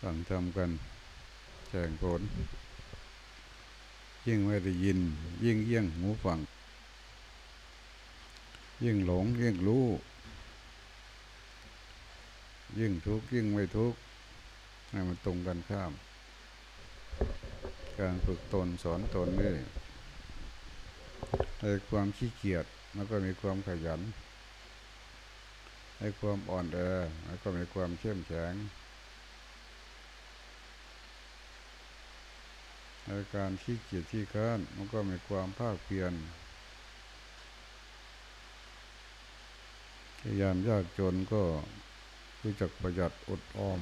สั่งทำกันแข่งผล ยิ่งไม่ได้ยิน ยิ่งเยี่ยงหูฟัง ยิ่งหลง ยิ่งรู้ ยิ่งทุกข์ยิ่งไม่ทุกข์ให้มันตรงกันข้าม การฝึกตนสอนตนนี่ในความขี้เกียจมันก็มีความขยัน ในความอ่อนแอมันก็มีความเข้มแข็งในการขี้เกียจที่ค้านมันก็มีความภาคเพียรพยายามยากจนก็รู้จักประหยัดอดออม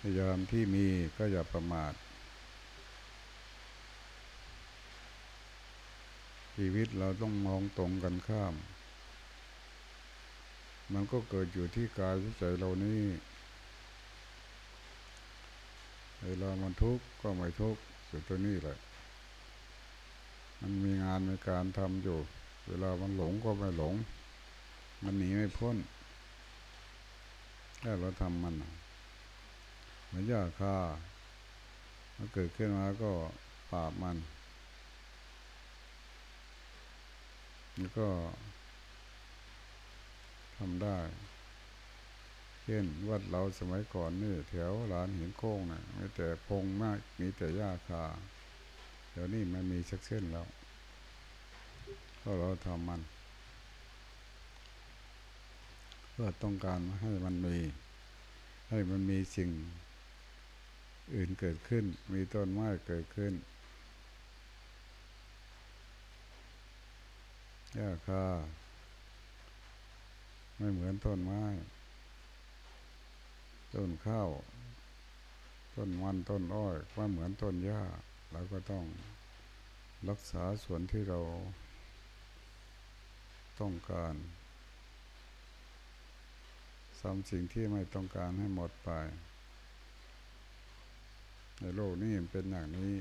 พยายามที่มีก็อย่าประมาท ชีวิตเราต้องมองตรงกันข้าม มันก็เกิดอยู่ที่กายที่ใจเรานี่เวลามันทุกข์ก็ไม่ทุกข์อยู่ตัวนี้แหละ มันมีงานในการทำอยู่ เวลามันหลงก็ไม่หลง มันหนีไม่พ้นถ้าเราทำมันมือนยาคามันเกิดขึ้นมาก็ปราบมัน แล้วก็ทำได้ เช่นวัดเราสมัยก่อนนี่แถวลานหินโค้งนะ่ะมีแต่พงมาก มีแต่หญ้าคาเดี๋ยวนี้มันมีสักเส้นแล้ว ก็เราทำมัน เพื่อต้องการให้มันมี ให้มันมีสิ่งอื่นเกิดขึ้น มีต้นไม้เกิดขึ้น หญ้าคาไม่เหมือนต้นไม้ ต้นข้าว ต้นมันต้นอ้อยไม่เหมือนต้นหญ้าเราก็ต้องรักษาส่วนที่เราต้องการทำสิ่งที่ไม่ต้องการให้หมดไป ในโลกนี้เป็นอย่างนี้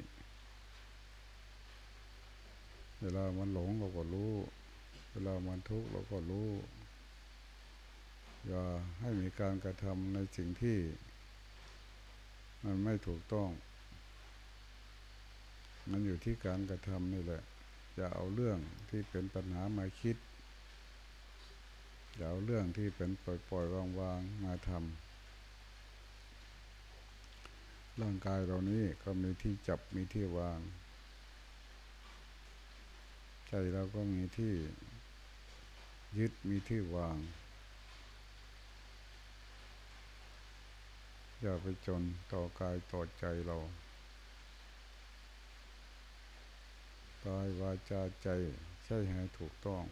เวลามันหลงเราก็รู้ เวลามันทุกข์เราก็รู้ อย่าให้มีการกระทำในสิ่งที่ มันไม่ถูกต้อง มันอยู่ที่การกระทำนี่แหละอย่าเอาเรื่องที่เป็นปัญหามาคิดอย่าเอาเรื่องที่เป็นปล่อยๆวางๆมาทำร่างกายเรานี้ก็มีที่จับมีที่วาง ใจเราก็มีที่ ยึดมีที่วาง อย่าไปจนต่อกายต่อใจเรากายวาจาใจใช่ให้ถูกต้อง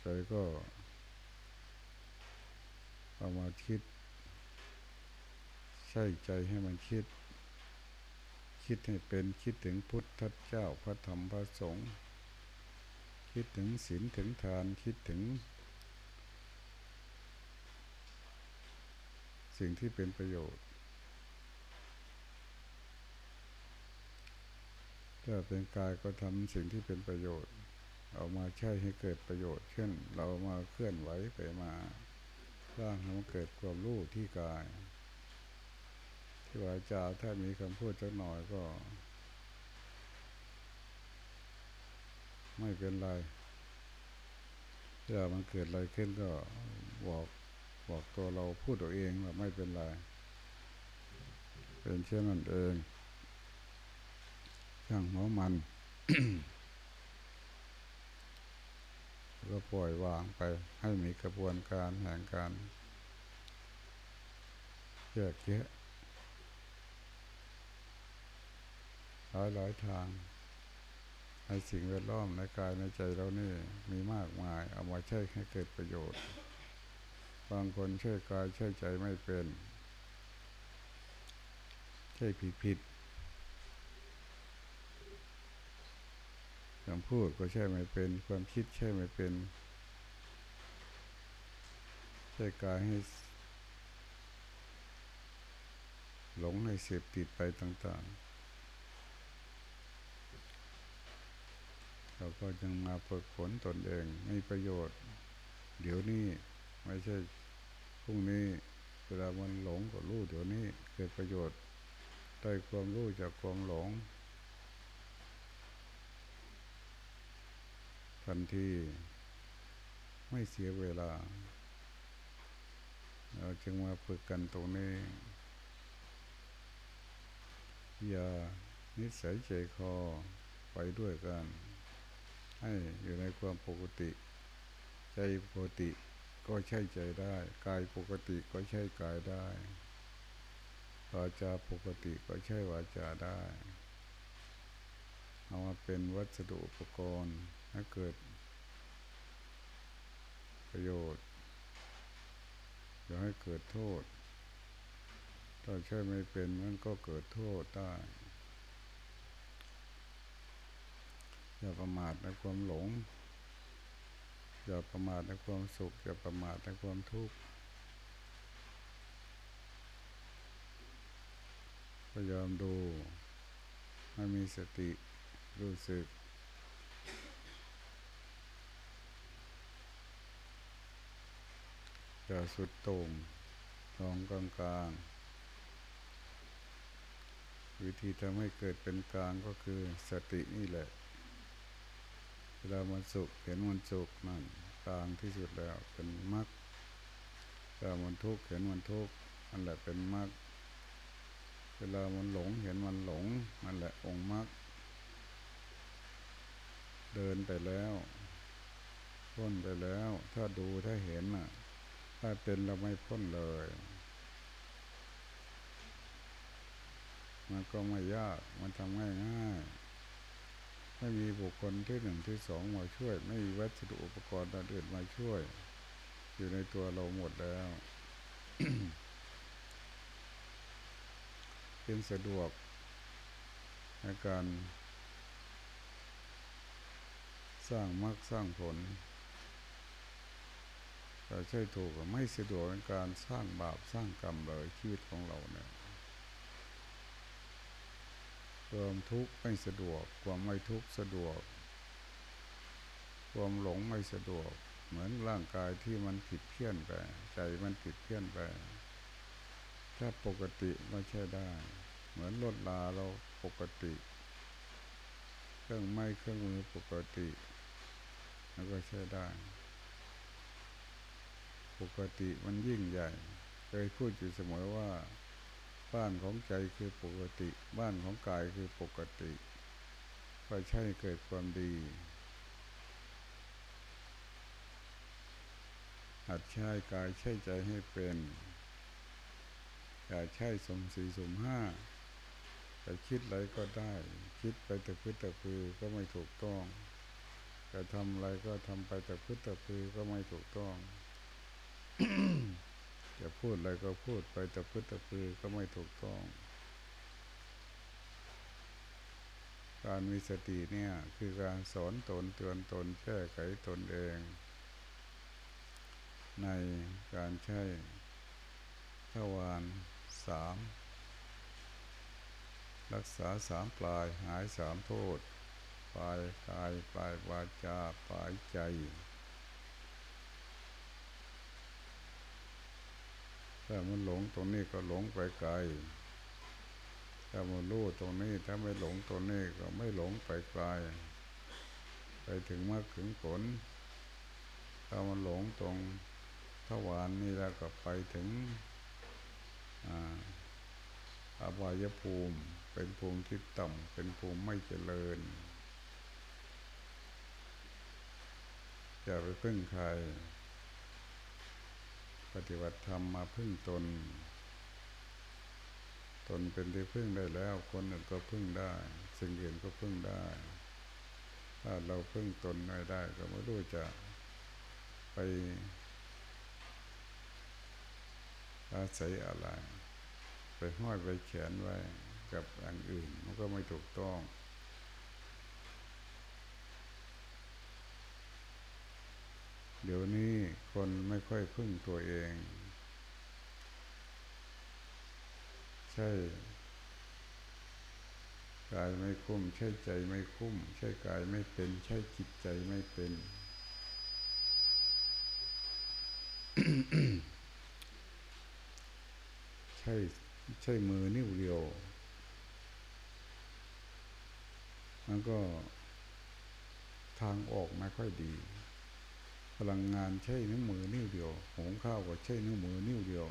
ใจก็เอามาคิด ใช่ใจให้มันคิด คิดให้เป็นคิดถึงพุทธเจ้าพระธรรมพระสงฆ์ คิดถึงศีลถึงทานคิดถึง สิ่งที่เป็นประโยชน์ถ้าเป็นกายก็ทำสิ่งที่เป็นประโยชน์ เอามาใช้ให้เกิดประโยชน์เช่นเรามาเคลื่อนไหวไปมาสร้างให้มันเกิดความรู้ที่กาย ที่วาจาถ้ามีคำพูดจักหน่อยก็ ไม่เป็นไรเวลามันเกิดอะไรขึ้นก็บอกบอกตัวเราพูดตัวเองว่าไม่เป็นไร เป็นเช่นนั้นเองช่างหัวมัน ก็ปล่อยวางไปให้มีกระบวนการแห่งการแยกแยะหลายหลายทาง ในสิ่งแวดล้อมในกายในใจเรานี่มีมากมาย เอามาใช้ให้เกิดประโยชน์ บางคนใช้กายใช้ใจไม่เป็นใช่ผิดผิดคำพูดก็ใช่ไม่เป็น ความคิดใช่ไม่เป็นใช้กายให้หลงให้เสพติดไปต่าง ๆ เราก็จึงมาฝึกฝนตนเองมีประโยชน์ เดี๋ยวนี้ไม่ใช่พรุ่งนี้เวลามันหลงก็รู้เดี๋ยวนี้เกิดประโยชน์ได้ความรู้จากความหลงทันทีไม่เสียเวลา เราจึงมาฝึกกันตรงนี้ อย่านิสัยใจคอไปด้วยกัน ให้อยู่ในความปกติ ใจปกติก็ใช่ใจได้ กายปกติก็ใช่กายได้วาจาปกติก็ใช่วาจาได้ เอามาเป็นวัสดุอุปกรณ์ให้เกิด ประโยชน์อย่าให้เกิดโทษ ถ้าใช่ไม่เป็นมันก็เกิดโทษได้ อย่าประมาทในความหลง อย่าประมาทในความสุข อย่าประมาทในความทุกข์ พยายามดูให้มีสติรู้สึก อย่าสุดโต่งลองกลางกลางวิธีทำให้เกิดเป็นกลางก็คือสตินี่แหละ ลามันสุขเห็นมันสุขนั่นกลางที่สุดแล้วเป็นมรรคเวลามันทุกข์เห็นมันทุกข์นั่นแหละเป็นมรรคเวลามันหลงเห็นมันหลงนั่นแหละองค์มรรคเดินไปแล้วพ้นไปแล้ว ถ้าดูถ้าเห็นน่ะ ถ้าเป็นเราไม่พ้นเลย มันก็ไม่ยากมันทำง่ายง่าย ไม่มีบุคคลที่หนึ่งที่สองมาช่วย ไม่มีวัสดุอุปกรณ์อื่นมาช่วย อยู่ในตัวเราหมดแล้วเป็นสะดวกในการ สร้างมรรคสร้างผลแต่ใช่ถูกไม่สะดวกในการสร้างบาปสร้างกรรมเลยชีวิตของเราเนี่ย ความทุกข์ไม่สะดวก ความไม่ทุกข์สะดวก ความหลงไม่สะดวก เหมือนร่างกายที่มันผิดเพี้ยนไป ใจมันผิดเพี้ยนไป ถ้าปกติก็ใช่ได้ เหมือนรถลาเราปกติ เครื่องไม้เครื่องมือปกติแล้วก็ใช้ได้ ปกติมันยิ่งใหญ่ เคยพูดอยู่เสมอว่า บ้านของใจคือปกติ บ้านของกายคือปกติ ก็ใช่เกิดความดีหัดใช้กายใช้ใจให้เป็นอย่าใช้สมสี่สมห้าแต่คิดอะไรก็ได้ คิดไปแต่พื้นแต่พือก็ไม่ถูกต้องจะทำอะไรก็ทำไปแต่พื้นแต่พือก็ไม่ถูกต้อง จะพูดอะไรก็พูดไปแต่พุทธพือก็ไม่ถูกต้อง การมีสติเนี่ยคือการสอนตนเตือนตนแก้ไขตนเอง ในการใช้ทวารสามรักษาสามปลายหายสามโทษ ปลายกายปลายวาจาปลายใจ ถ้ามันหลงตรงนี้ก็หลงไปไกล ถ้ามันรู้ตรงนี้ถ้าไม่หลงตรงนี้ก็ไม่หลงไปไกล ไปถึงมากถึงผล ถ้ามันหลงตรงทวารนนี่แล้วก็ไปถึงอาบายภูมิ เป็นภูมิที่ต่ำเป็นภูมิไม่เจริญอย่าไปพึ่งใคร ปฏิบัติธรรมมาพึ่งตน ตนเป็นที่พึ่งได้แล้ว คนอื่นก็พึ่งได้ สิ่งอื่นก็พึ่งได้ ถ้าเราพึ่งตนไม่ได้ ก็ไม่รู้จะไปอาศัยอะไร ไปห้อยไปแขนไว้กับอันอื่น มันก็ไม่ถูกต้อง เดี๋ยวนี้คนไม่ค่อยพึ่งตัวเอง ใช่กายไม่คุ้ม ใช่ใจไม่คุ้ม ใช่กายไม่เป็น ใช่จิตใจไม่เป็น ใช่ใช่มือนิ้วเดียวมันก็ทางออกไม่ค่อยดี พลังงานใช้นิ้วมือนิ้วเดียวหุงข้าวก็ใช้นิ้วมือนิ้วเดียว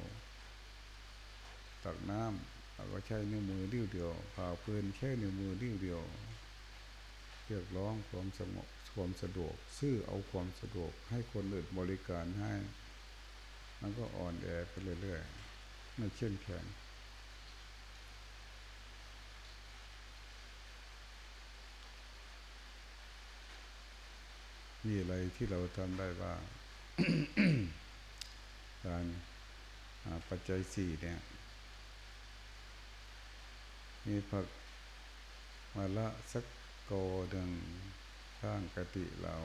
ตักน้ำเราก็ใช้นิ้วมือนิ้วเดียวผ่าปืนใช้นิ้วมือนิ้วเดียวเรียกร้องความสงบความสะดวก ซื้อเอาความสะดวกให้คนอื่นบริการให้ มันก็อ่อนแอไปเรื่อยๆไม่เช่นแข็ง มีอะไรที่เราทำได้บ้างการปัจจัยสี่เนี่ย มีผักมาละสักโกดึงข้างกติเรา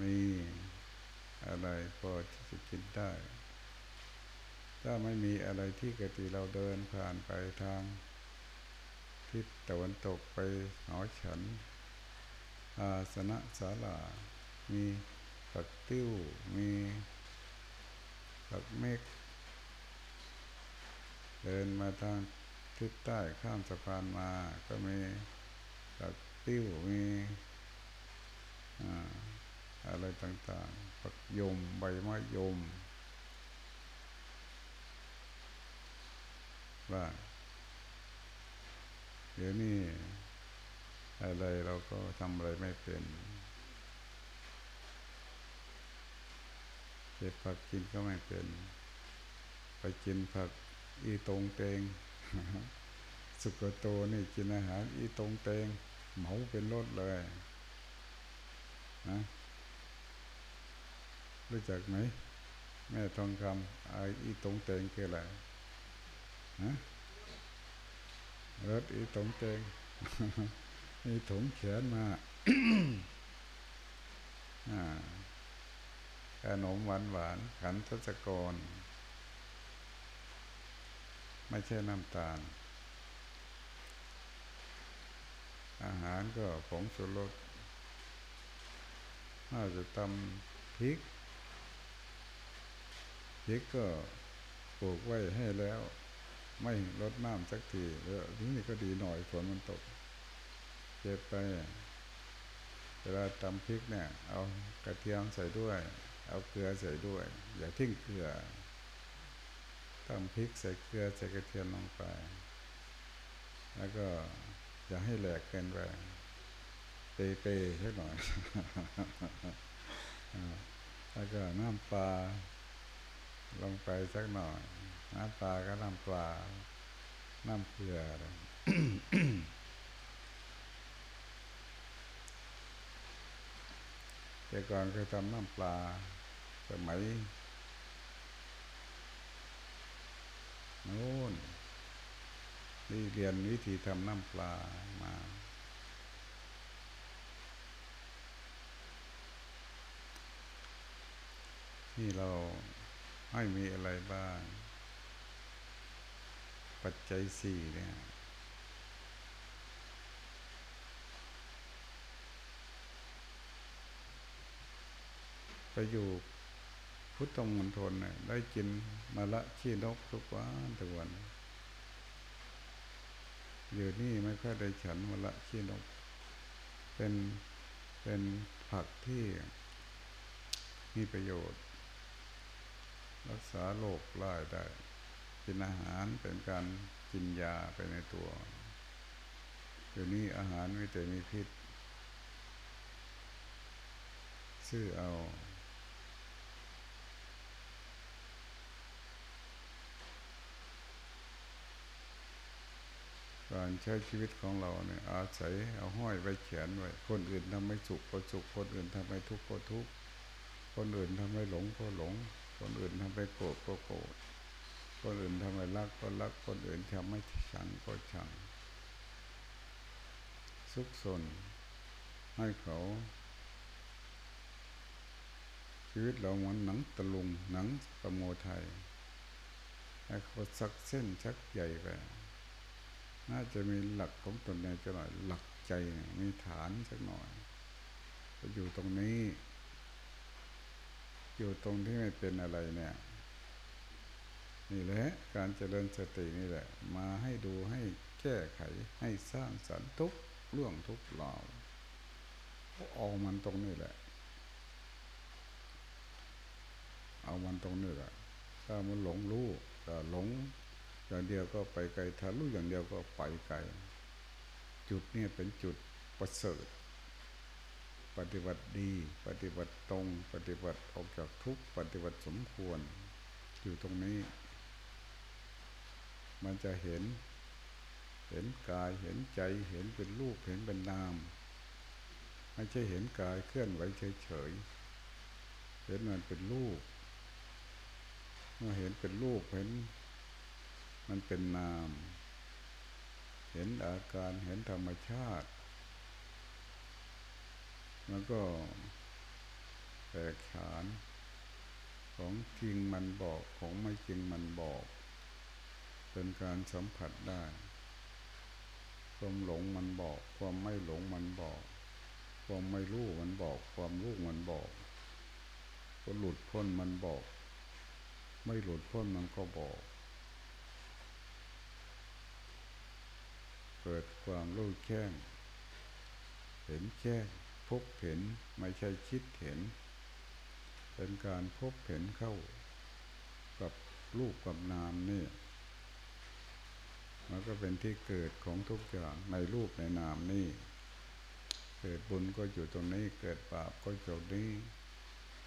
มีอะไรพอที่จะกินได้ ถ้าไม่มีอะไรที่กติเราเดินผ่านไปทางทิศตะวันตกไปหอฉัน อาสนะศาลา มีผักติ้ว มีผักเมกเดินมาทางทิศใต้ข้ามสะพานมา ก็มีผักติ้ว มีอะไรต่างๆผักยม ใบไม้ยมว่าเดี๋ยวนี้ อะไรเราก็ทำอะไรไม่เป็นเก็บผักกินก็ไม่เป็น ไปกินผักอีตรงเตง สุกโตนี่กินอาหารอีตรงเตง เหมาเป็นรถเลยนะรู้จักไหมแม่ทองคำไออีตรงเตงคืออะไรนะรถอีตรงเตง มีถุงเขียนมาขนมหวานหวานขันทศกร ไม่ใช่น้ำตาล อาหารก็ผงชูรสน่าจะตำพริกพริกก็ปลูกไว้ให้แล้ว ไม่ลดน้ำสักทีแล้วนี่ก็ดีหน่อยฝนมันตก เก็บไปเวลาตำพริกเนี่ย เอากระเทียมใส่ด้วย เอาเกลือใส่ด้วย อย่าทิ้งเกลือตำพริกใส่เกลือใส่กระเทียมลงไป แล้วก็อย่าให้แหลกเกินไปเปย์ๆให้หน่อยแล้วก็น้ำปลาลงไปสักหน่อยน้ำปลาก็น้ำปลาน้ำเกลือ ก่อนเคยทำน้ำปลา สมัยโน้นนี่เรียนวิธีทำน้ำปลามา ที่เราให้มีอะไรบ้าง ปัจจัยสี่เนี่ย อยู่พุทธมณฑลเนี่ยได้กินมาละขี้นกทุกวันทุกวัน อยู่นี่ไม่ค่อยได้ฉันมาละขี้นก เป็นเป็นผักที่มีประโยชน์ รักษาโรคไล่ได้ กินอาหารเป็นการกินยาไปในตัวเดี๋ยวนี้อาหารไม่แต่มีพิษ ซื้อเอา การใช้ชีวิตของเราเนี่ยอาศัยเอาห้อยไว้เขียนไว้คนอื่นทำให้สุขก็สุขคนอื่นทำให้ทุกข์ก็ทุกข์คนอื่นทำให้หลงก็หลง คนอื่นทำให้โกรธก็โกรธคนอื่นทำให้รักก็รักคนอื่นทำให้ชังก็ชังสุขสนให้เขาชีวิตเราเหมือนหนังตะลุงหนังประโมไทยให้เขาสักเส้นชักใหญ่ไป น่าจะมีหลักของตนเองจะหน่อยหลักใจมีฐานสักหน่อยอยู่ตรงนี้ อยู่ตรงที่ไม่เป็นอะไรเนี่ย นี่แหละการเจริญสตินี่แหละ มาให้ดูให้แก้ไขให้สร้างสรรค์ทุกเรื่องทุกเราเอามันตรงนี้แหละ เอามันตรงนี้แหละถ้ามันหลงรู้ก็หลง อย่างเดียวก็ไปไกลถ้ารู้อย่างเดียวก็ไปไกล จุดนี้เป็นจุดประเสริฐ ปฏิบัติดี ปฏิบัติตรง ปฏิบัติออกจากทุกปฏิบัติสมควร อยู่ตรงนี้ มันจะเห็น เห็นกายเห็นใจเห็นเป็นรูปเห็นเป็นนามไม่ใช่เห็นกายเคลื่อนไหวเฉยๆเห็นมันเป็นรูปเมื่อเห็นเป็นรูปเห็น มันเป็นนาม เห็นอาการเห็นธรรมชาติ แล้วก็แตกฉานของจริงมันบอกของไม่จริงมันบอก เป็นการสัมผัสได้ ความหลงมันบอก ความไม่หลงมันบอก ความไม่รู้มันบอก ความรู้มันบอก ก็หลุดพ้นมันบอก ไม่หลุดพ้นมันก็บอก เกิดความรู้แจ้ง เห็นแจ้งพบเห็นไม่ใช่คิดเห็น เป็นการพบเห็นเข้ากับรูปกับนามนี่มันก็เป็นที่เกิดของทุกอย่างในรูปในนามนี่ เกิดบุญก็อยู่ตรงนี้ เกิดบาปก็อยู่นี้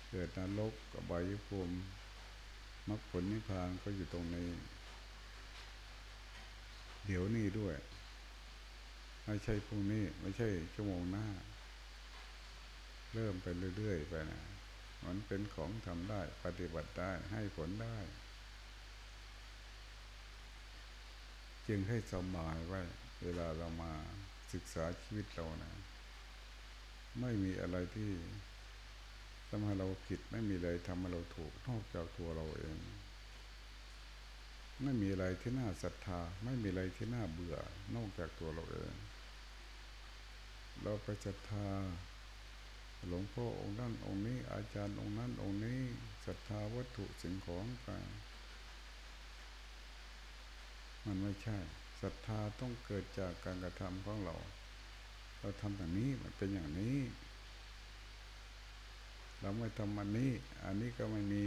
เกิดนรกกับใบภูมิมรรคผลนิพพานก็อยู่ตรงนี้ เดี๋ยวนี้ด้วย ไม่ใช่พรุ่งนี้ ไม่ใช่ชั่วโมงหน้า เริ่มไปเรื่อยๆไปนะมันเป็นของทำได้ ปฏิบัติได้ให้ผลได้ จึงให้สมายไว้ เวลาเรามาศึกษาชีวิตเรานะ ไม่มีอะไรที่ทำให้เราผิดไม่มีอะไรทำให้เราถูกนอกจากตัวเราเองไม่มีอะไรที่น่าศรัทธา ไม่มีอะไรที่น่าเบื่อ นอกจากตัวเราเอง เราไปศรัทธา หลวงพ่อองค์นั้นองค์นี้ อาจารย์องค์นั้นองค์นี้ศรัทธาวัตถุสิ่งของไปมันไม่ใช่ศรัทธาต้องเกิดจากการกระทำของเรา เราทำอย่างนี้มันเป็นอย่างนี้ เราไม่ทำอันนี้ อันนี้ก็ไม่มี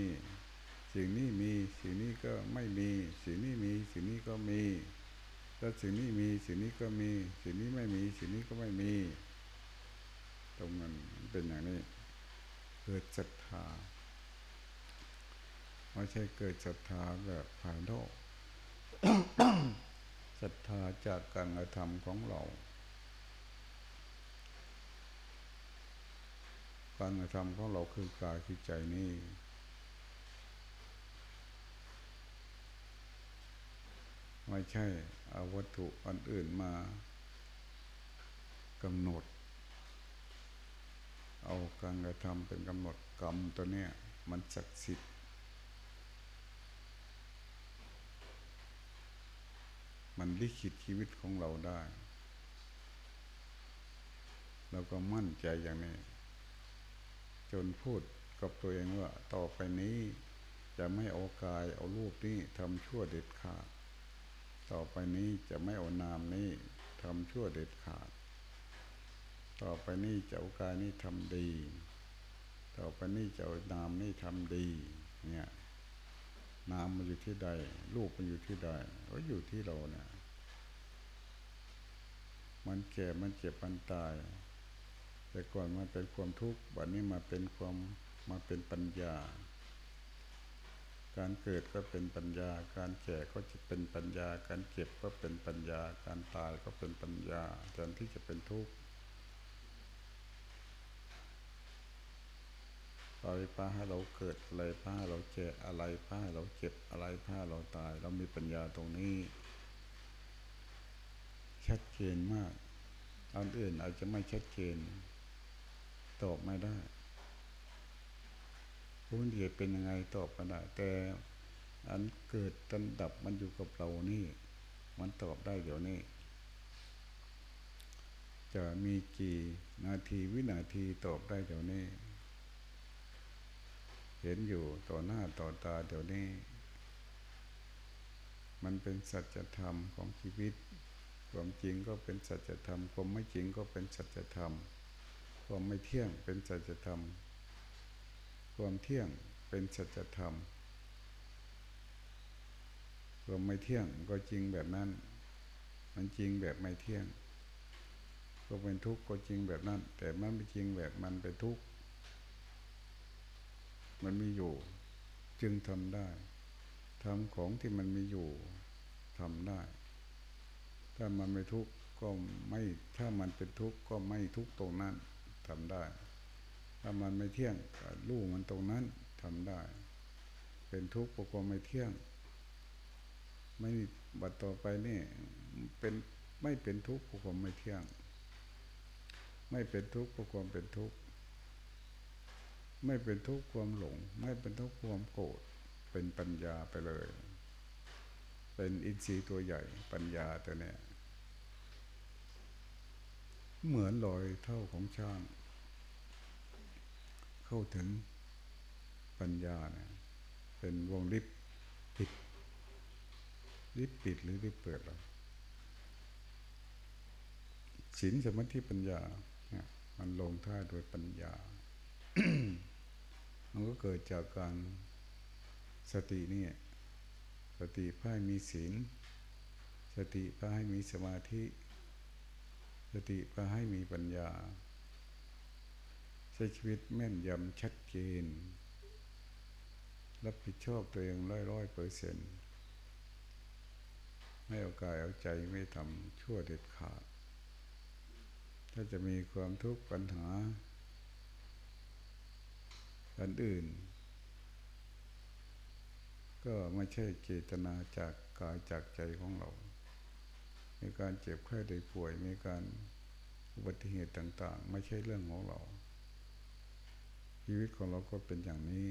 สิ่งนี้มี สิ่งนี้ก็ไม่มี สิ่งนี้มี สิ่งนี้ก็มี แล้วสิ่งนี้มีสิ่งนี้ก็มี สิ่งนี้ไม่มี สิ่งนี้ก็ไม่มี ตรงนั้นเป็นอย่างนี้ เกิดศรัทธาไม่ใช่เกิดศรัทธาแบบภายนอกศรัทธาจากการกระทำของเราการกระทำของเราคือกายคือใจนี่ ไม่ใช่เอาวัตถุอันอื่นมากำหนด เอาการกระทำเป็นกำหนดกรรมตัวเนี้ยมันศักดิ์สิทธิ์มันลิขิตชีวิตของเราได้เราก็มั่นใจอย่างนี้ จนพูดกับตัวเองว่า ต่อไปนี้ จะไม่เอากายเอารูปนี้ทำชั่วเด็ดขาด ต่อไปนี้จะไม่เอานามนี้ทำชั่วเด็ดขาด ต่อไปนี้จะเอากายนี้ทำดี ต่อไปนี้จะเอานามนี้ทำดี เนี่ยนามมันอยู่ที่ใด รูปมันอยู่ที่ใดก็อยู่ที่เราเนี่ยมันแก่มันเจ็บมันตาย แต่ก่อนมันเป็นความทุกข์วันนี้มาเป็นความมาเป็นปัญญา การเกิดก็เป็นปัญญา การแก่ก็จะเป็นปัญญา การเก็บก็เป็นปัญญา การตายก็เป็นปัญญาแทนที่จะเป็นทุกข์อะไรพาให้เราเกิดอะไรพาเราแก่อะไรพาเราเจ็บอะไรพาเราตาย เรามีปัญญาตรงนี้ ชัดเจนมากอันอื่นอาจจะไม่ชัดเจนตอบไม่ได้ ผู้เหตุเป็นยังไงตอบกันได้แต่อันเกิดตันดับมันอยู่กับเรานี่ มันตอบได้เดี๋ยวนี้ จะมีกี่นาทีวินาทีตอบได้เดี๋ยวนี้ เห็นอยู่ต่อหน้าต่อตาเดี๋ยวนี้ มันเป็นสัจธรรมของชีวิต ความจริงก็เป็นสัจธรรม ความไม่จริงก็เป็นสัจธรรม ความไม่เที่ยงเป็นสัจธรรม ความเที่ยงเป็นสัจธรรมความไม่เที่ยงก็จริงแบบนั้น มันจริงแบบไม่เที่ยงก็เป็นทุกข์ก็จริงแบบนั้น แต่มันไม่จริงแบบมันเป็นทุกข์มันมีอยู่ จึงทำได้ทำของที่มันมีอยู่ทำได้ ถ้ามันไม่ทุกข์ก็ไม่ถ้ามันเป็นทุกข์ก็ไม่ทุกข์ตรงนั้นทำได้ ถ้ามันไม่เที่ยงก็รู้มันตรงนั้นทำได้ เป็นทุกข์เพราะความไม่เที่ยง ไม่บัดต่อไปนี่เป็นไม่เป็นทุกข์เพราะความไม่เที่ยง ไม่เป็นทุกข์เพราะความเป็นทุกข์ไม่เป็นทุกข์ความหลง ไม่เป็นทุกข์ความโกรธเป็นปัญญาไปเลย เป็นอินทรีย์ตัวใหญ่ปัญญาตัวเนี้ยเหมือนลอยเท่าของช่าง เข้าถึงปัญญาเนี่ยเป็นวงลิบปิดลิบปิดหรือลิบเปิดหรอศีลสมาธิปัญญาเนี่ยมันลงท่าโดยปัญญา มันก็เกิดจากการสตินี่สติพายมีศีล สติพาให้มีสมาธิ สติพาให้มีปัญญา ใช้ชีวิตแม่นยำชัดเจน รับผิดชอบตัวเองร้อยร้อยเปอร์เซ็นต์ไม่เอากายเอาใจไม่ทำชั่วเด็ดขาด ถ้าจะมีความทุกข์ปัญหาอันอื่น ก็ไม่ใช่เจตนาจากกายจากใจของเรามีการเจ็บไข้ได้ป่วยมีการอุบัติเหตุต่าง ๆ ไม่ใช่เรื่องของเรา ชีวิตของเราก็เป็นอย่างนี้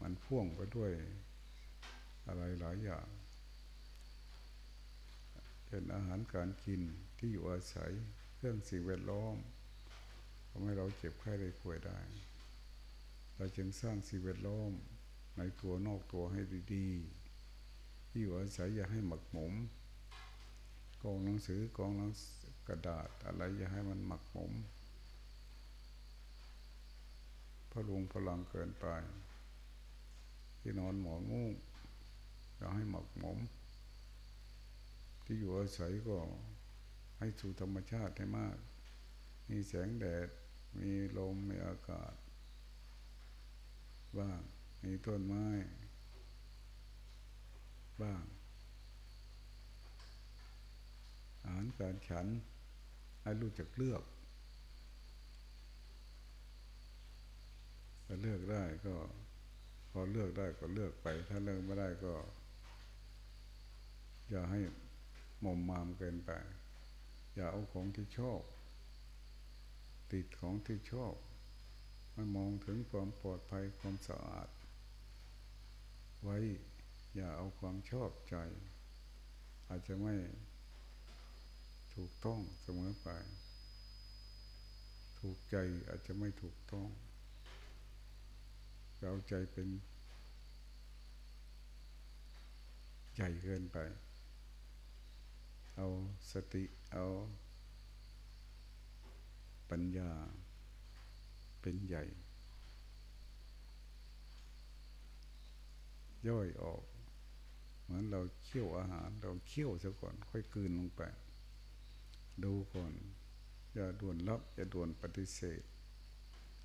มันพ่วงไปด้วย อะไรหลายอย่างเป็นอาหารการกินที่อยู่อาศัยเครื่องสิ่งแวดล้อมทำให้เราเจ็บไข้ได้ป่วยได้ เราจึงสร้างสิ่งแวดล้อมในตัวนอกตัวให้ดีๆ ที่อยู่อาศัยอย่าให้หมักหมมกองหนังสือกองหนังกระดาษอะไรอย่าให้มันหมักหมม พลุงพลังเกินไป ที่นอนหมอนมุ้งอย่าให้หมักหมม ที่อยู่อาศัยก็ให้สู่ธรรมชาติให้มาก มีแสงแดด มีลม มีอากาศบ้าง มีต้นไม้ บ้าง อาหารการฉัน ให้รู้จักเลือก ถ้าเลือกได้ก็ พอเลือกได้ก็เลือกไป ถ้าเลือกไม่ได้ก็ อย่าให้มอมมามเกินไป อย่าเอาของที่ชอบ ติดของที่ชอบมามองถึงความปลอดภัยความสะอาด ไว้อย่าเอาความชอบใจ อาจจะไม่ถูกต้องเสมอไป ถูกใจอาจจะไม่ถูกต้อง เราใจเป็นใหญ่เกินไป เอาสติเอาปัญญาเป็นใหญ่ ย่อยออก เหมือนเราเคี่ยวอาหาร เราเคี่ยวซะก่อน ค่อยกืนลงไป ดูก่อน อย่าด่วนรับ อย่าด่วนปฏิเสธ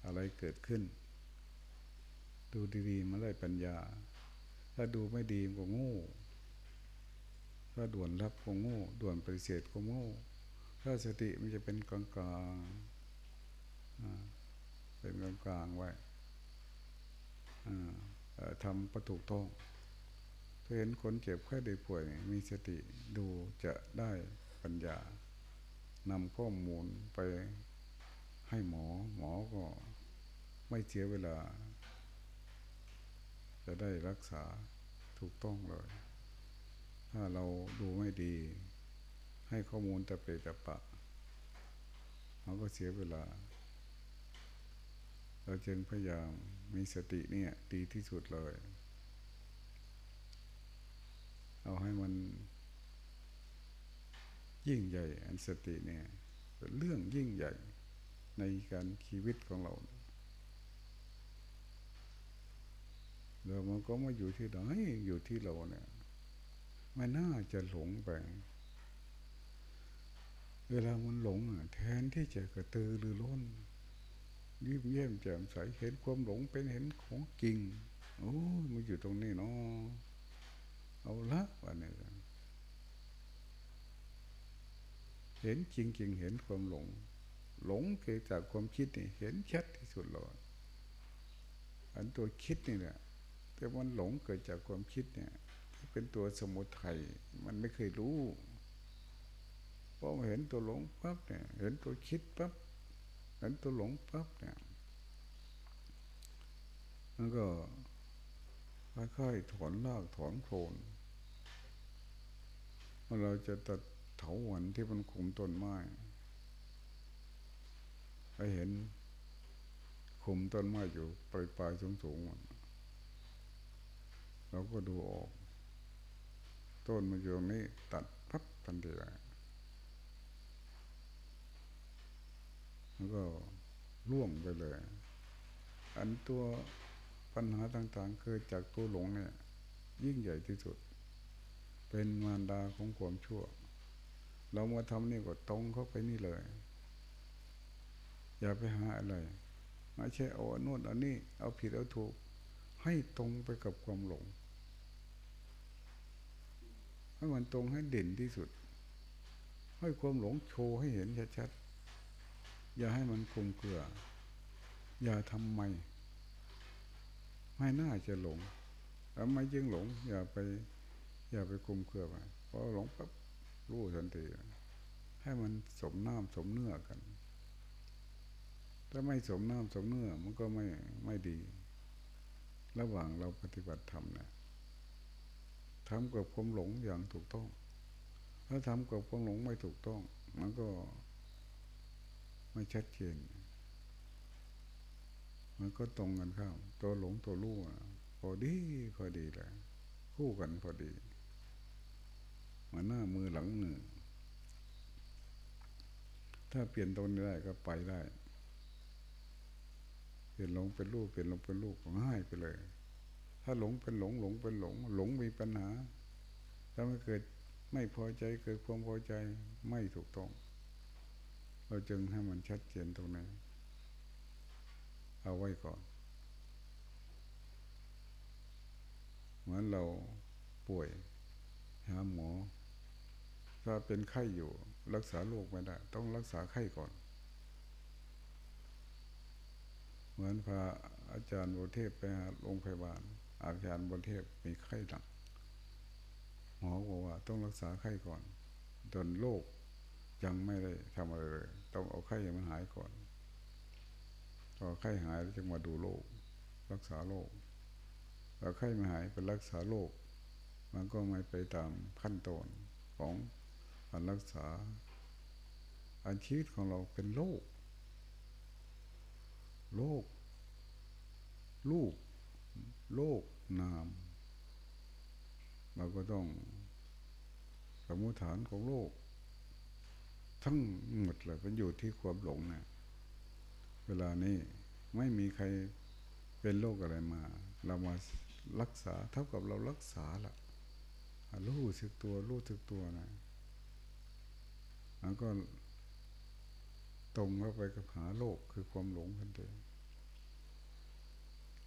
อะไรเกิดขึ้น ดูดีๆมาได้ปัญญา ถ้าดูไม่ดีก็งูถ้าด่วนรับก็โง่ด่วนปฏิเสธก็โง่ถ้าสติมันจะเป็นกลางกลางเป็นกลางกลางไว้ทำประตูต้องถ้าเห็นคนเจ็บแค่ได้ป่วย มีสติดูจะได้ปัญญานำข้อมูลไปให้หมอ หมอก็ไม่เสียเวลา จะได้รักษาถูกต้องเลย ถ้าเราดูไม่ดี ให้ข้อมูลตะเปตะปะเราก็เสียเวลา เราจึงพยายามมีสติเนี่ยดีที่สุดเลย เอาให้มัน ยิ่งใหญ่ อันสติเนี่ย เป็นเรื่องยิ่งใหญ่ในการชีวิตของเรา เรามันก็มาอยู่ที่ไหนอยู่ที่เราเนี่ยม่น่าจะหลงไป เวลามันหลงอะ แทนที่จะกระตือรือร้นยิ้มเยี่ยมแจ่มใสเห็นความหลงเป็นเห็นของจริงโอ้มันอยู่ตรงนี้เนาะเอาละวันนี้เห็นจริงๆเห็นความหลง หลงเกิดจากความคิดนี่เห็นชัดที่สุดเลยอันตัวคิดนี่แหละ แต่มันหลงเกิดจากความคิดเนี่ย เป็นตัวสมุทัยมันไม่เคยรู้พอเห็นตัวหลงปั๊บเนี่ย เห็นตัวคิดปั๊บเห็นตัวหลงปั๊บเนี่ยมันก็ค่อยๆถอนรากถอนโคนเมื่อเราจะตัดเถาวันที่มันคุมต้นไม้ไปเห็นคุมต้นไม้อยู่ปลายปลายสูงสูง เราก็ดูออก ต้นมันอยู่ตรงนี้ตัดพับทันทีเลยแล้วก็ล่วงไปเลย อันตัวปัญหาต่างๆเกิดจากตัวหลงเนี่ย ยิ่งใหญ่ที่สุด เป็นมารดาของความชั่ว เรามาทำนี่ก็ตรงเข้าไปนี่เลย อย่าไปหาอะไรไม่ใช่เอาโน่นเอันนี้เอาผิดเอาถูก ให้ตรงไปกับความหลง ให้มันตรงให้เด่นที่สุด ให้ความหลงโชว์ให้เห็นชัดๆอย่าให้มันคลุมเกลือ อย่าทำไม ไม่น่าจะหลงทำไมจึงหลง อย่าไป อย่าไปคุมเครือไปพอหลงปั๊บรู้ทันทีให้มันสมน้ำสมเนื้อกัน ถ้าไม่สมน้ำสมเนื้อมันก็ไม่ไม่ดี ระหว่างเราปฏิบัติธรรมเนี่ย ทำกับความหลงอย่างถูกต้อง ถ้าทำกับความหลงไม่ถูกต้อง มันก็ไม่ชัดเจน มันก็ตรงกันข้ามตัวหลงตัวรู้พอดีพอดีเลยคู่กันพอดีมาหน้ามือหลังหนึ่งถ้าเปลี่ยนตรงนี้ได้ก็ไปได้ เปลี่ยนหลงเป็นรูปเปลี่ยนหลงเป็นรูปง่ายไปเลย ถ้าหลงเป็นหลงหลงเป็นหลง หลงมีปัญหาถ้าไม่เกิดไม่พอใจเกิดความพอใจไม่ถูกต้อง เราจึงให้มันชัดเจนตรงนี้เอาไว้ก่อน เหมือนเราป่วยหาหมอ ถ้าเป็นไข้อยู่ รักษาโรคไม่ได้ ต้องรักษาไข้ก่อน เหมือนพาอาจารย์โบเทพไปหาโรงพยาบาล อาจารย์บนเทพมีไข้หนักหมอบอกว่าต้องรักษาไข้ก่อนจนโรคยังไม่ได้ทำอะไรเลย ต้องเอาไข้มันหายก่อนพอไข้หายแล้วจึงมาดูโรครักษาโรคพอไข้ไม่หายไปรักษาโรคมันก็ไม่ไปตามขั้นตอนของการรักษาอันชีวิตของเราเป็นโรคโรคลูกโลก นามเราก็ต้องสมุฐานของโลก ทั้งหมดเลยมันอยู่ที่ความหลงเนะี่ยเวลานี้ไม่มีใครเป็นโรคอะไรมา เรามารักษาเท่ากับเรารักษาละรู้สึกตัวรู้สึกตัวนะแล้วก็ตรงเข้าไปกับหาโลกคือความหลงทันที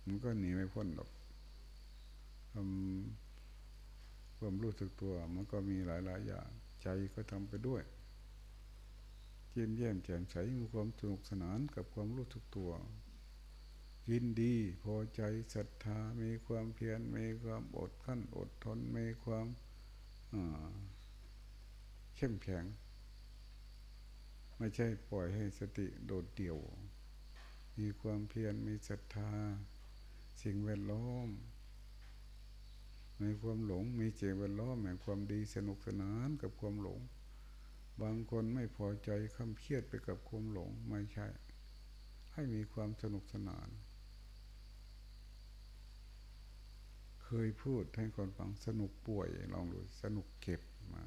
มันก็หนีไม่พ้นหรอก ความรู้สึกตัว มันก็มีหลายๆอย่าง ใจก็ทำไปด้วยเยี่ยมเยี่ยมแจ่มใสมีความสนุกสนานกับความรู้สึกตัว ยินดีพอใจศรัทธา มีความเพียรมีความอดขั้นอดทนมีความเข้มแข็ง ไม่ใช่ปล่อยให้สติโดดเดี่ยว มีความเพียรมีศรัทธา สิ่งแวดล้อม ในความหลง มีเจแวดล้อมแห่งความดีสนุกสนานกับความหลง บางคนไม่พอใจคำเครียดไปกับความหลงไม่ใช่ ให้มีความสนุกสนาน เคยพูดให้คนฟังสนุกป่วยลองดูสนุกเก็บมา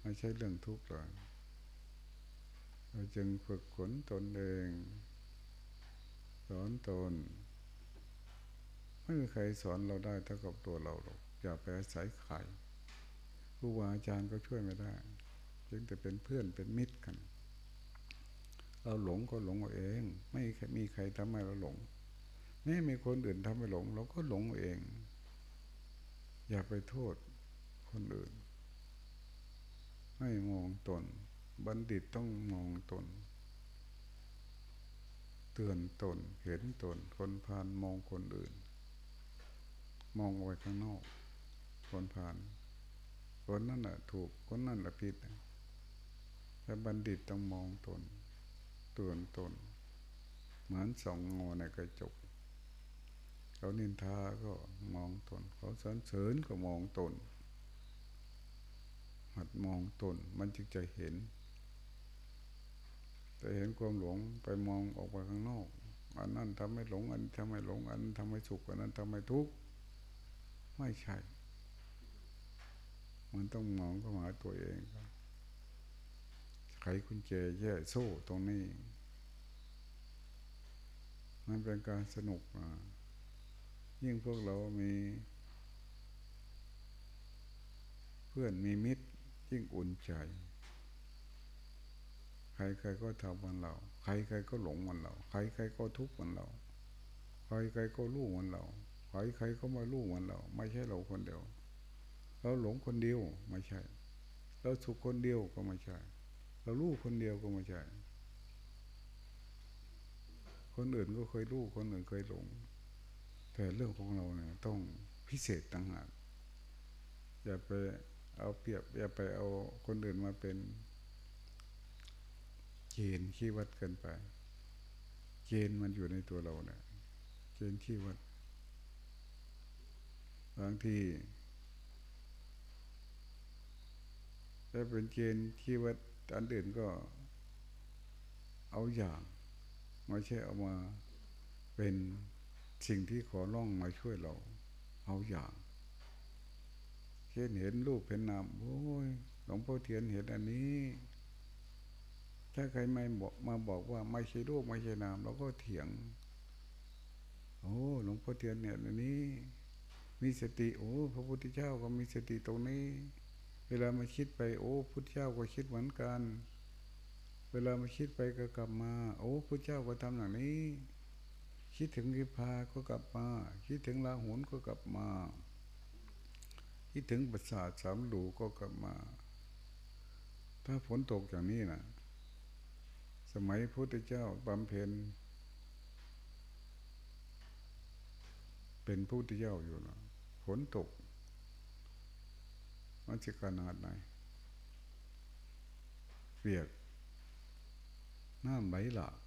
ไม่ใช่เรื่องทุกข์เลยเราจึงฝึกขนตนเอง สอนตน ไม่มีใครสอนเราได้เท่ากับตัวเราหรอกอย่าไปอาศัยใครครูบาอาจารย์ก็ช่วยไม่ได้จึงแต่เป็นเพื่อนเป็นมิตรกัน เราหลงก็หลงเอาเอง ไม่มีใครทำให้เราหลงไม่มีคนอื่นทำให้หลง เราก็หลงเอง อย่าไปโทษคนอื่น ให้มองตน บัณฑิตต้องมองตน เตือนตนเห็นตนคนพานมองคนอื่น มองไว้ข้างนอกคนพาน คนนั่นแหละถูกคนนั่นแหละผิดแต่บัณฑิตต้องมองตนเตือนตน เหมือนสองงอในกระจก เขานินทาก็มองตน เขาสรรเสริญก็มองตน หัดมองตนมันจึงจะเห็น แต่เห็นความหลงไปมองออกไปข้างนอก อันนั้นทำให้หลง อันทำให้หลง อันทำให้สุข อันนั้นทำให้ทุกข์ ไม่ใช่ มันต้องมองเข้ามาตัวเองครับไขกุญแจแย่โซ่ตรงนี้ มันเป็นการสนุกนะยิ่งพวกเรามี เพื่อนมีมิตร ยิ่งอุ่นใจ ใครใครก็ทำมันเรา ใครใครก็หลงมันเรา ใครใครก็ทุกข์มันเรา ใครใครก็รู้มันเรา ใครใครก็มารู้มันเราไม่ใช่เราคนเดียว เราหลงคนเดียวไม่ใช่ เราสุขคนเดียวก็ไม่ใช่ เรารู้คนเดียวก็ไม่ใช่ คนอื่นก็เคยรู้คนอื่นเคยหลง แต่เรื่องของเราเนี่ยต้องพิเศษต่างหากอย่าไปเอาเปรียบอย่าไปเอาคนอื่นมาเป็นเกณฑ์ขี้วัดเกินไปเกณฑ์มันอยู่ในตัวเราเนี่ยเกณฑ์ขี้วัด บางทีถ้าเป็นเกณฑ์ขี้วัดอันอื่นก็เอาอย่างไม่ใช่เอามาเป็นสิ่งที่ขอร้องมาช่วยเรา เอาอย่างเช่นเห็นรูปเห็นนามโอ้ยหลวงพ่อเทียนเห็นอันนี้ ถ้าใครไม่บอกมาบอกว่าไม่ใช่รูปไม่ใช่นามเราก็เถียง โอ้หลวงพ่อเทียนเนี่ยอันนี้ มีสติโอ้พระพุทธเจ้าก็มีสติตรงนี้ เวลามาคิดไปโอ้พุทธเจ้าก็คิดเหมือนกัน เวลามาคิดไปก็กลับมา โอ้พุทธเจ้าก็ทำอย่างนี้ คิดถึงวิพาก็กลับมา คิดถึงลาหุนก็กลับมา คิดถึงประสาทสามหลูก็กลับมา ถ้าฝนตกอย่างนี้นะสมัยพุทธเจ้าบำเพ็ญเป็นพุทธเจ้าอยู่นะ ฝนตก มันจะขนาดไหนเปียกน้ำไหลหลาก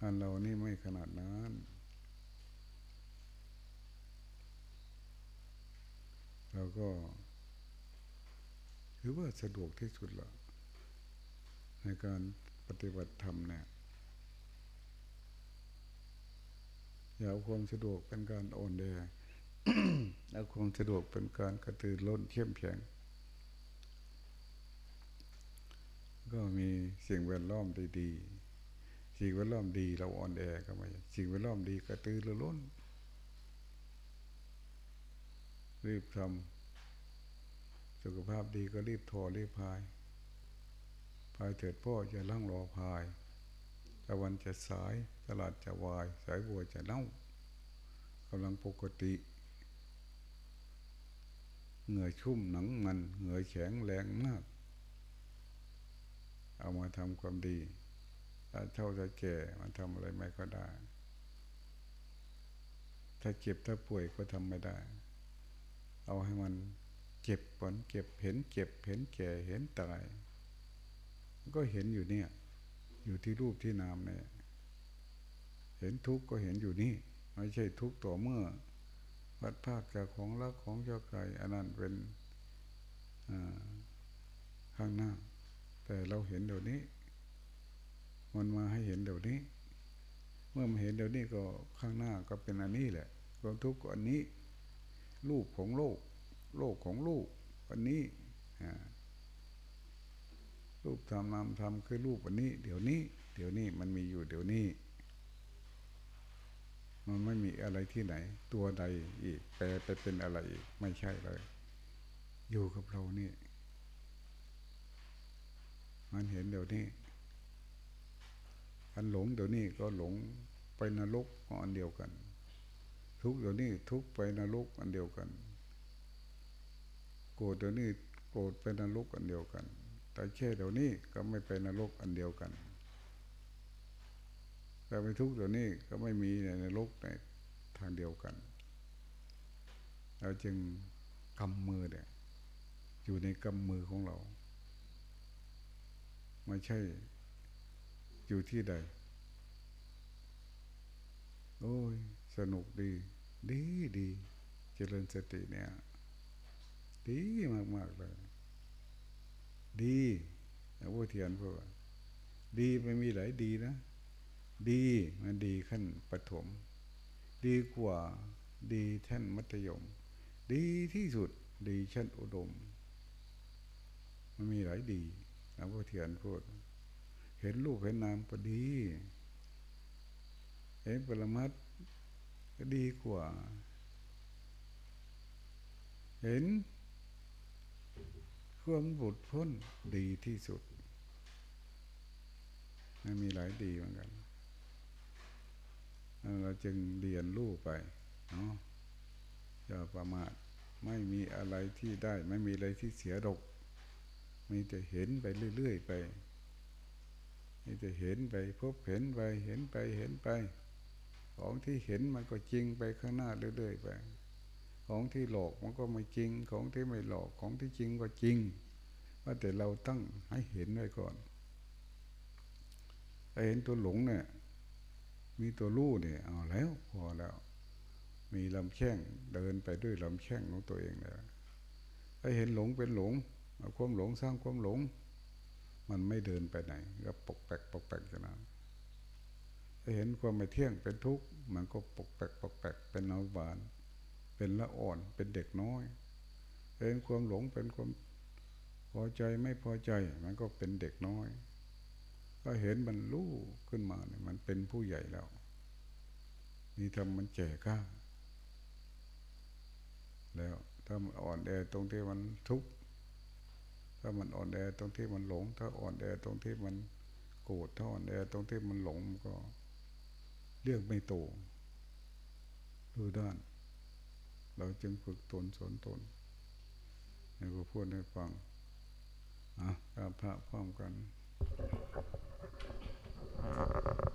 อันเรานี่ไม่ขนาดนั้น เราก็ถือว่าสะดวกที่สุดละในการปฏิบัติธรรมเนี่ยอย่าเอาความสะดวกเป็นการอ่อนแอ เอาความสะดวกเป็นการกระตือร้นเข้มแข็ง ก็มีสิ่งแวดล้อมดีๆสิ่งแวดล้อมดีเราอ่อนแอก็ไม่สิ่งแวดล้อมดีกระตือรือร้น รีบทำสุขภาพดีก็รีบทอรีบพาย พายเถิดพ่อจะล่างรอพายตะวันจะสายตลาดจะวาย สายบัวจะเน่ากำลังปกติ เหงื่อชุ่มหนังมัน เหงื่อแข็งแรงมาก เอามาทำความดีถ้าเท่าจะแก่มันทำอะไรไม่ก็ได้ ถ้าเจ็บถ้าป่วยก็ทำไม่ได้ เอาให้มันเจ็บผลเก็บเห็นเจ็บเห็นแก่เห็นตาย ก็เห็นอยู่เนี่ย อยู่ที่รูปที่นามเนี่ย เห็นทุกข์ก็เห็นอยู่นี่ ไม่ใช่ทุกข์ต่อเมื่อ พัดภาคจากของรักของเจ้าใครอันนั้นเป็นข้างหน้า แต่เราเห็นเดี๋ยวนี้ มันมาให้เห็นเดี๋ยวนี้ เมื่อมาเห็นเดี๋ยวนี้ก็ข้างหน้าก็เป็นอันนี้แหละความทุกข์ก็อันนี้ลูกของโลก โลกของลูกอันนี้รูปธรรมนามธรรมคือรูปอันนี้ เดี๋ยวนี้ เดี๋ยวนี้มันมีอยู่เดี๋ยวนี้ มันไม่มีอะไรที่ไหน ตัวใดอีกแปลไปเป็นอะไรอีก ไม่ใช่เลย อยู่กับเรานี่ มันเห็นเดี๋ยวนี้อันหลงเดี๋ยวนี้ก็หลงไปนรกก็อันเดียวกัน ทุกเดี๋ยวนี้ทุกไปนรกอันเดียวกัน โกรธเดี๋ยวนี้โกรธไปนรกอันเดียวกัน แต่แค่เดี๋ยวนี้ก็ไม่ไปนรกอันเดียวกัน แต่ไปทุกเดี๋ยวนี้ก็ไม่มีในนรกในทางเดียวกัน เราจึงกำมือเนี่ยอยู่ในกำมือของเรา ไม่ใช่อยู่ที่ใด โอ้ย สนุกดี ดีดีเจริญสติเนี่ย ดีมากมากเลย ดีนะพ่อเทียนพูดดีไม่มีหลายดีนะ ดีมันดีขั้นปฐมดีกว่าดีแท่นมัธยม ดีที่สุดดีชั้นอุดม มันมีหลายดีนะพ่อเทียนพูด เห็นรูปเห็นนามก็ดี เห็นปรมัตก็ดีกว่า เห็นความบุดพ้นดีที่สุด มันมีหลายดีเหมือนกัน เราจึงเรียนรู้ไปเนาะอย่าประมาทไม่มีอะไรที่ได้ ไม่มีอะไรที่เสียดก มีแต่เห็นไปเรื่อยๆไปนี่จะเห็นไปพบเห็นไปเห็นไปเห็นไป ของที่เห็นมันก็จริงไปข้างหน้าเรื่อยๆไป ของที่หลอกมันก็ไม่จริง ของที่ไม่หลอกของที่จริงก็จริง ว่าแต่เราตั้งให้เห็นไว้ก่อนเห็นตัวหลงเนี่ย มีตัวรู้เนี่ยเอาแล้วพอแล้ว มีลำแข้งเดินไปด้วยลำแข้งของตัวเองเลยถ้าเห็นหลงเป็นหลงเอาความหลงสร้างความหลง มันไม่เดินไปไหน ก็ปกแปกปกแปกกันนะถ้าเห็นความไม่เที่ยงเป็นทุกข์มันก็ปกแปกปกแปกเป็นนาบาน เป็นละอ่อนเป็นเด็กน้อยเห็นความหลงเป็นความพอใจไม่พอใจมันก็เป็นเด็กน้อย ก็เห็นมันรู้ขึ้นมาเนี่ยมันเป็นผู้ใหญ่แล้วมีทำมันแก่ก้าแล้วถ้ามันอ่อนแอตรงที่มันทุกข์ถ้ามันอ่อนแอตรงที่มันหลง ถ้าอ่อนแอตรงที่มันโกรธถ้าอ่อนแอตรงที่มันหลงก็ เรียกไม่โตดูด้าน เราจึงฝึกตนสนตนให้กูพูดให้ฟังอะกราบพระพร้อมกัน うん